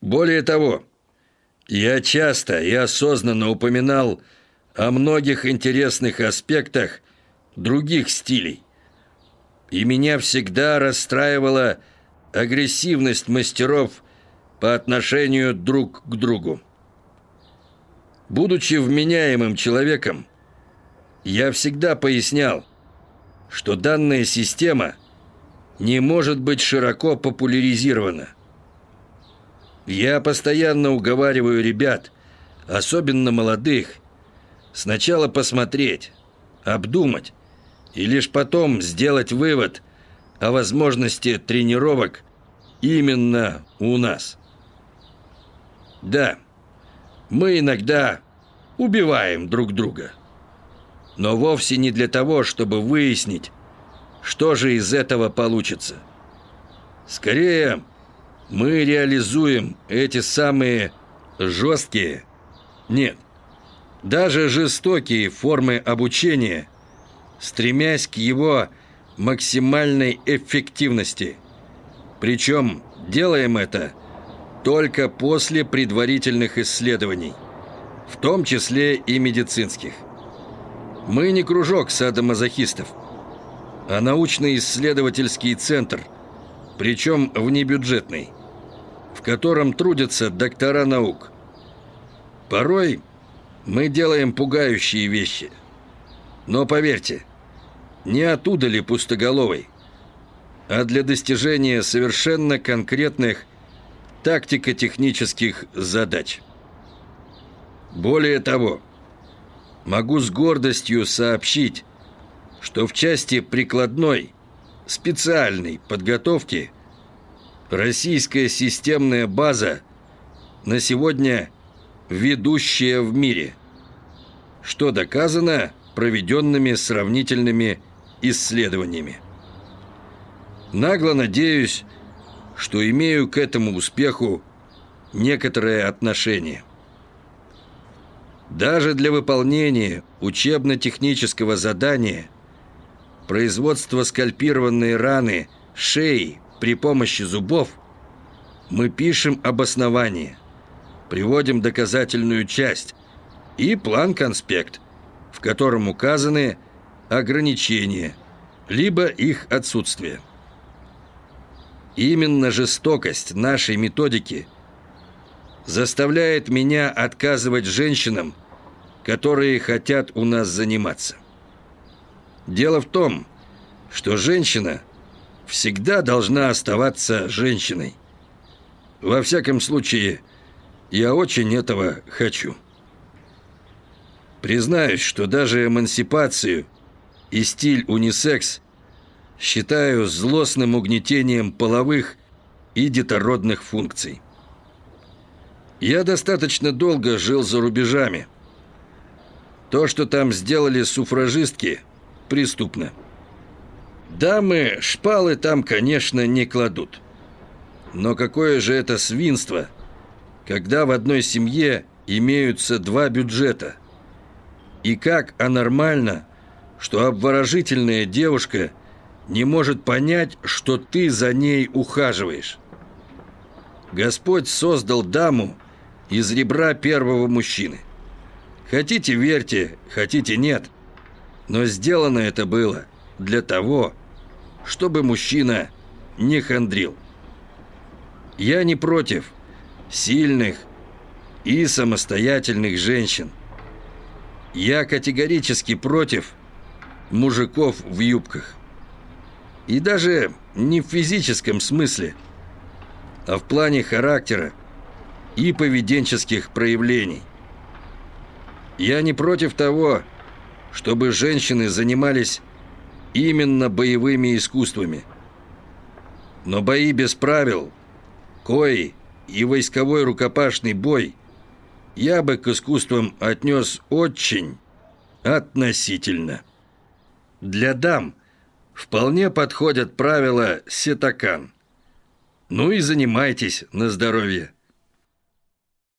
Более того, я часто и осознанно упоминал о многих интересных аспектах других стилей. И меня всегда расстраивала агрессивность мастеров по отношению друг к другу. Будучи вменяемым человеком, я всегда пояснял, что данная система не может быть широко популяризирована. Я постоянно уговариваю ребят, особенно молодых, сначала посмотреть, обдумать и лишь потом сделать вывод о возможности тренировок именно у нас. Да, мы иногда убиваем друг друга. Но вовсе не для того, чтобы выяснить, что же из этого получится. Скорее, мы реализуем эти самые жесткие, нет, даже жестокие формы обучения, стремясь к его максимальной эффективности. Причем делаем это только после предварительных исследований, в том числе и медицинских. Мы не кружок садомазохистов, а научно-исследовательский центр, причем внебюджетный, в котором трудятся доктора наук. Порой мы делаем пугающие вещи. Но поверьте, не оттуда ли пустоголовый, а для достижения совершенно конкретных тактико-технических задач. Более того, могу с гордостью сообщить, что в части прикладной, специальной подготовки российская системная база на сегодня ведущая в мире, что доказано проведенными сравнительными исследованиями. Нагло надеюсь, что имею к этому успеху некоторое отношение. Даже для выполнения учебно-технического задания производства скальпированной раны шеи при помощи зубов мы пишем обоснование, приводим доказательную часть и план-конспект, в котором указаны ограничения, либо их отсутствие. Именно жестокость нашей методики заставляет меня отказывать женщинам, которые хотят у нас заниматься. Дело в том, что женщина всегда должна оставаться женщиной. Во всяком случае, я очень этого хочу. Признаюсь, что даже эмансипацию и стиль унисекс считаю злостным угнетением половых и детородных функций. Я достаточно долго жил за рубежами. То, что там сделали суфражистки, преступно. Дамы шпалы там, конечно, не кладут. Но какое же это свинство, когда в одной семье имеются два бюджета. И как анормально, что обворожительная девушка не может понять, что ты за ней ухаживаешь. Господь создал даму из ребра первого мужчины. Хотите верьте, хотите нет, но сделано это было для того, чтобы мужчина не хандрил. Я не против сильных и самостоятельных женщин. Я категорически против мужиков в юбках. И даже не в физическом смысле, а в плане характера и поведенческих проявлений. Я не против того, чтобы женщины занимались именно боевыми искусствами. Но бои без правил, кои и войсковой рукопашный бой я бы к искусствам отнес очень относительно. Для дам вполне подходят правила сетакан. Ну и занимайтесь на здоровье.